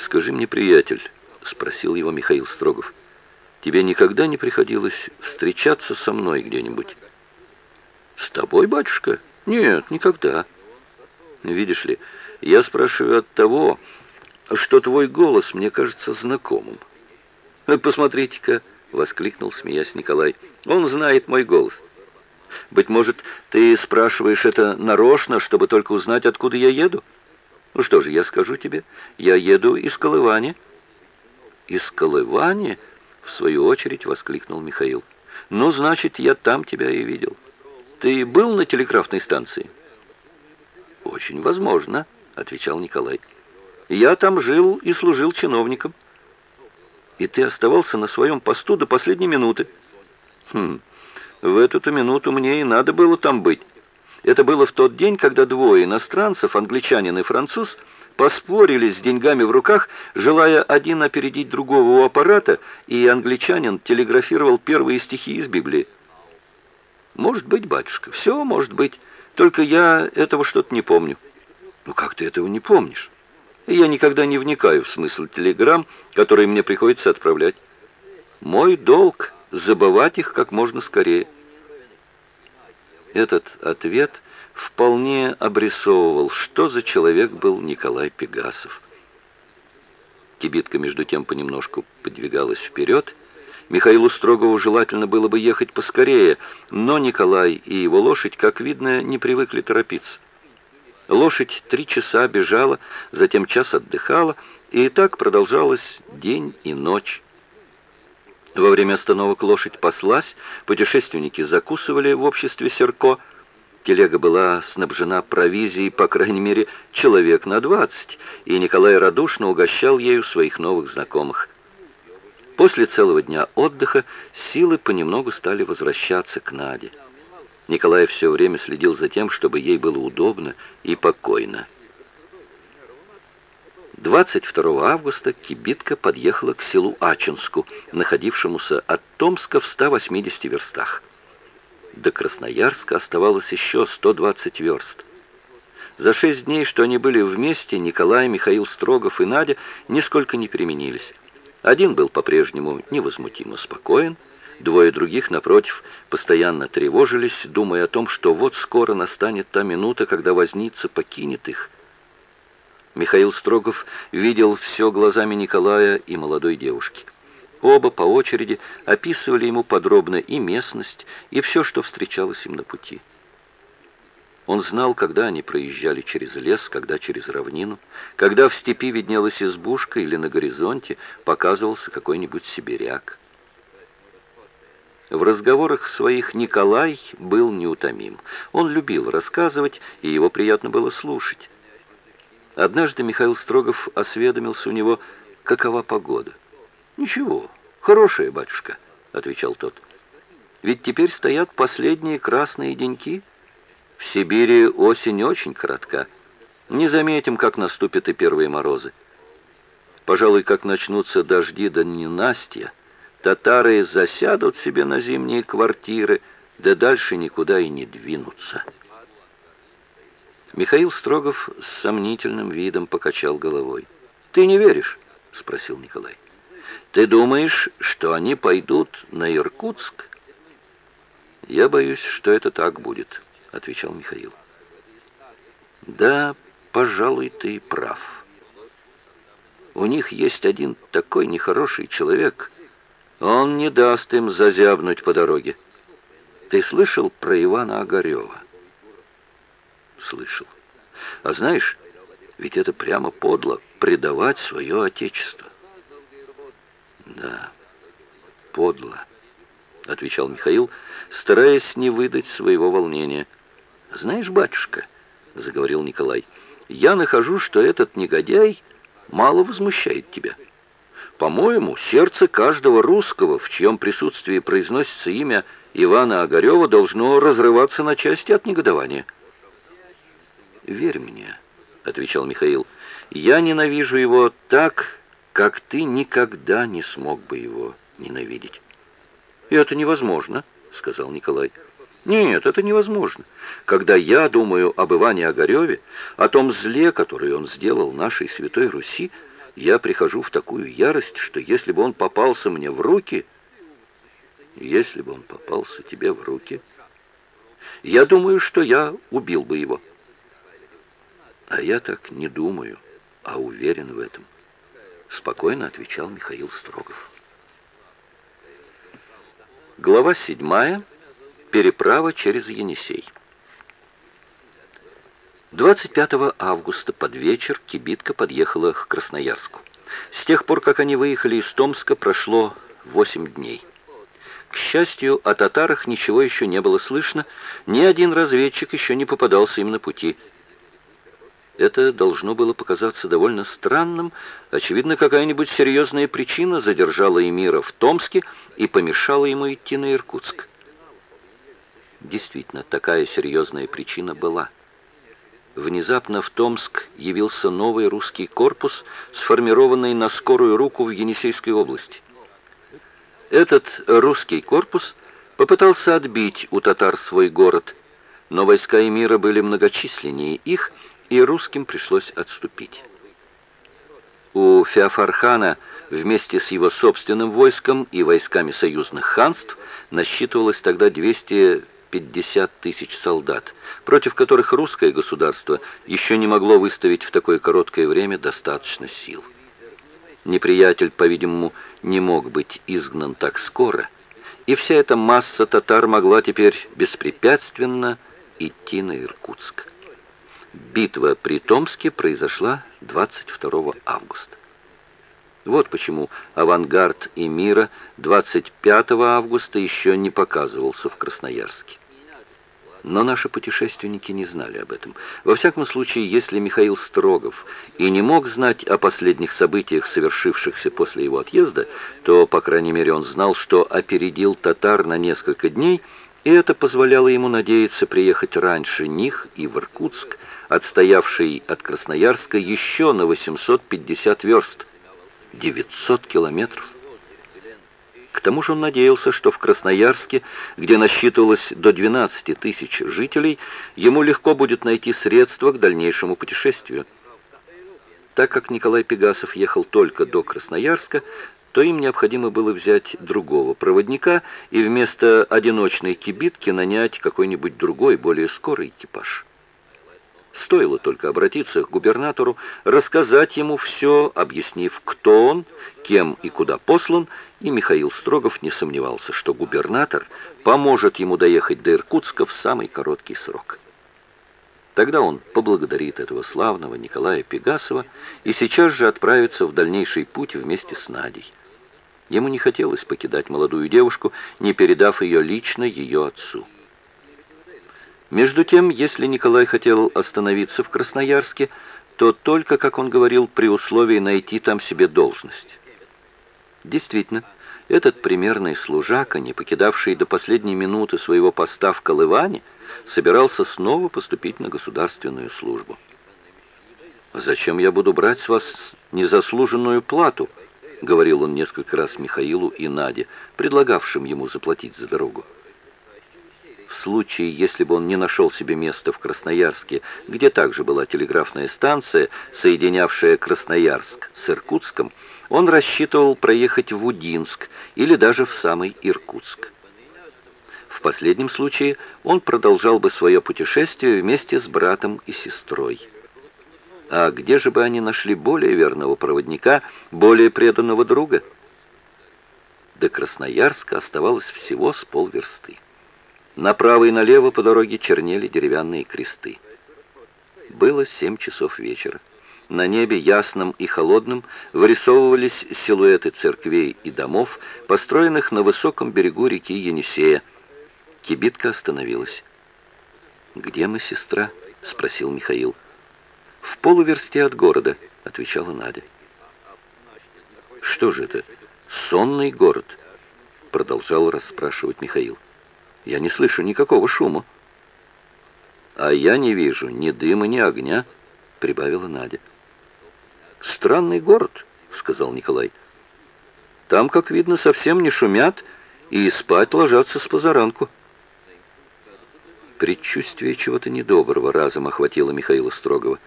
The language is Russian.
«Скажи мне, приятель», — спросил его Михаил Строгов, «тебе никогда не приходилось встречаться со мной где-нибудь?» «С тобой, батюшка?» «Нет, никогда». «Видишь ли, я спрашиваю от того, что твой голос мне кажется знакомым». «Посмотрите-ка», — воскликнул, смеясь Николай, «он знает мой голос». «Быть может, ты спрашиваешь это нарочно, чтобы только узнать, откуда я еду?» Ну что же, я скажу тебе, я еду из Колывани. Из Колывани? В свою очередь воскликнул Михаил. Ну, значит, я там тебя и видел. Ты был на телеграфной станции? Очень возможно, отвечал Николай. Я там жил и служил чиновником. И ты оставался на своем посту до последней минуты. Хм, в эту-то минуту мне и надо было там быть. Это было в тот день, когда двое иностранцев, англичанин и француз, поспорили с деньгами в руках, желая один опередить другого у аппарата, и англичанин телеграфировал первые стихи из Библии. «Может быть, батюшка, все может быть, только я этого что-то не помню». «Ну как ты этого не помнишь?» «Я никогда не вникаю в смысл телеграмм, которые мне приходится отправлять. Мой долг — забывать их как можно скорее». Этот ответ вполне обрисовывал, что за человек был Николай Пегасов. Кибитка, между тем, понемножку подвигалась вперед. Михаилу Строгову желательно было бы ехать поскорее, но Николай и его лошадь, как видно, не привыкли торопиться. Лошадь три часа бежала, затем час отдыхала, и так продолжалось день и ночь. Во время остановок лошадь паслась, путешественники закусывали в обществе Серко. Телега была снабжена провизией, по крайней мере, человек на двадцать, и Николай радушно угощал ею своих новых знакомых. После целого дня отдыха силы понемногу стали возвращаться к Наде. Николай все время следил за тем, чтобы ей было удобно и покойно. 22 августа кибитка подъехала к селу Ачинску, находившемуся от Томска в 180 верстах. До Красноярска оставалось еще 120 верст. За шесть дней, что они были вместе, Николай, Михаил Строгов и Надя нисколько не переменились. Один был по-прежнему невозмутимо спокоен, двое других, напротив, постоянно тревожились, думая о том, что вот скоро настанет та минута, когда возница покинет их – Михаил Строгов видел все глазами Николая и молодой девушки. Оба по очереди описывали ему подробно и местность, и все, что встречалось им на пути. Он знал, когда они проезжали через лес, когда через равнину, когда в степи виднелась избушка или на горизонте показывался какой-нибудь сибиряк. В разговорах своих Николай был неутомим. Он любил рассказывать, и его приятно было слушать. Однажды Михаил Строгов осведомился у него, какова погода. «Ничего, хорошая, батюшка», — отвечал тот. «Ведь теперь стоят последние красные деньки. В Сибири осень очень коротка. Не заметим, как наступят и первые морозы. Пожалуй, как начнутся дожди да ненастья, татары засядут себе на зимние квартиры, да дальше никуда и не двинутся». Михаил Строгов с сомнительным видом покачал головой. «Ты не веришь?» — спросил Николай. «Ты думаешь, что они пойдут на Иркутск?» «Я боюсь, что это так будет», — отвечал Михаил. «Да, пожалуй, ты прав. У них есть один такой нехороший человек. Он не даст им зазябнуть по дороге. Ты слышал про Ивана Огарева?» Слышал. А знаешь, ведь это прямо подло предавать свое отечество. Да, подло, отвечал Михаил, стараясь не выдать своего волнения. Знаешь, батюшка, заговорил Николай, я нахожу, что этот негодяй мало возмущает тебя. По-моему, сердце каждого русского, в чьем присутствии произносится имя Ивана Огарева, должно разрываться на части от негодования верь мне», — отвечал Михаил, — «я ненавижу его так, как ты никогда не смог бы его ненавидеть». «И это невозможно», — сказал Николай. «Нет, это невозможно. Когда я думаю об Иване Огареве, о том зле, которое он сделал нашей Святой Руси, я прихожу в такую ярость, что если бы он попался мне в руки... Если бы он попался тебе в руки... Я думаю, что я убил бы его. А я так не думаю, а уверен в этом. Спокойно отвечал Михаил Строгов. Глава седьмая. Переправа через Енисей. 25 августа под вечер кибитка подъехала к Красноярску. С тех пор, как они выехали из Томска, прошло 8 дней. К счастью, о татарах ничего еще не было слышно, ни один разведчик еще не попадался им на пути. Это должно было показаться довольно странным. Очевидно, какая-нибудь серьезная причина задержала Эмира в Томске и помешала ему идти на Иркутск. Действительно, такая серьезная причина была – Внезапно в Томск явился новый русский корпус, сформированный на скорую руку в Енисейской области. Этот русский корпус попытался отбить у татар свой город, но войска эмира были многочисленнее их, и русским пришлось отступить. У Феофархана вместе с его собственным войском и войсками союзных ханств насчитывалось тогда 200 50 тысяч солдат, против которых русское государство еще не могло выставить в такое короткое время достаточно сил. Неприятель, по-видимому, не мог быть изгнан так скоро, и вся эта масса татар могла теперь беспрепятственно идти на Иркутск. Битва при Томске произошла 22 августа. Вот почему авангард Эмира 25 августа еще не показывался в Красноярске. Но наши путешественники не знали об этом. Во всяком случае, если Михаил Строгов и не мог знать о последних событиях, совершившихся после его отъезда, то, по крайней мере, он знал, что опередил татар на несколько дней, и это позволяло ему надеяться приехать раньше них и в Иркутск, отстоявший от Красноярска еще на 850 верст, 900 километров. К тому же он надеялся, что в Красноярске, где насчитывалось до 12 тысяч жителей, ему легко будет найти средства к дальнейшему путешествию. Так как Николай Пегасов ехал только до Красноярска, то им необходимо было взять другого проводника и вместо одиночной кибитки нанять какой-нибудь другой, более скорый экипаж. Стоило только обратиться к губернатору, рассказать ему все, объяснив, кто он, кем и куда послан, и Михаил Строгов не сомневался, что губернатор поможет ему доехать до Иркутска в самый короткий срок. Тогда он поблагодарит этого славного Николая Пегасова и сейчас же отправится в дальнейший путь вместе с Надей. Ему не хотелось покидать молодую девушку, не передав ее лично ее отцу. Между тем, если Николай хотел остановиться в Красноярске, то только, как он говорил, при условии найти там себе должность. Действительно, этот примерный служака, не покидавший до последней минуты своего поста в Колыване, собирался снова поступить на государственную службу. «Зачем я буду брать с вас незаслуженную плату?» — говорил он несколько раз Михаилу и Наде, предлагавшим ему заплатить за дорогу в случае, если бы он не нашел себе места в Красноярске, где также была телеграфная станция, соединявшая Красноярск с Иркутском, он рассчитывал проехать в Удинск или даже в самый Иркутск. В последнем случае он продолжал бы свое путешествие вместе с братом и сестрой. А где же бы они нашли более верного проводника, более преданного друга? До Красноярска оставалось всего с полверсты. Направо и налево по дороге чернели деревянные кресты. Было семь часов вечера. На небе ясном и холодном вырисовывались силуэты церквей и домов, построенных на высоком берегу реки Енисея. Кибитка остановилась. «Где мы, сестра?» — спросил Михаил. «В полуверсте от города», — отвечала Надя. «Что же это? Сонный город?» — продолжал расспрашивать Михаил. Я не слышу никакого шума. А я не вижу ни дыма, ни огня, прибавила Надя. Странный город, сказал Николай. Там, как видно, совсем не шумят и спать ложатся с позаранку. Предчувствие чего-то недоброго разом охватило Михаила Строгова.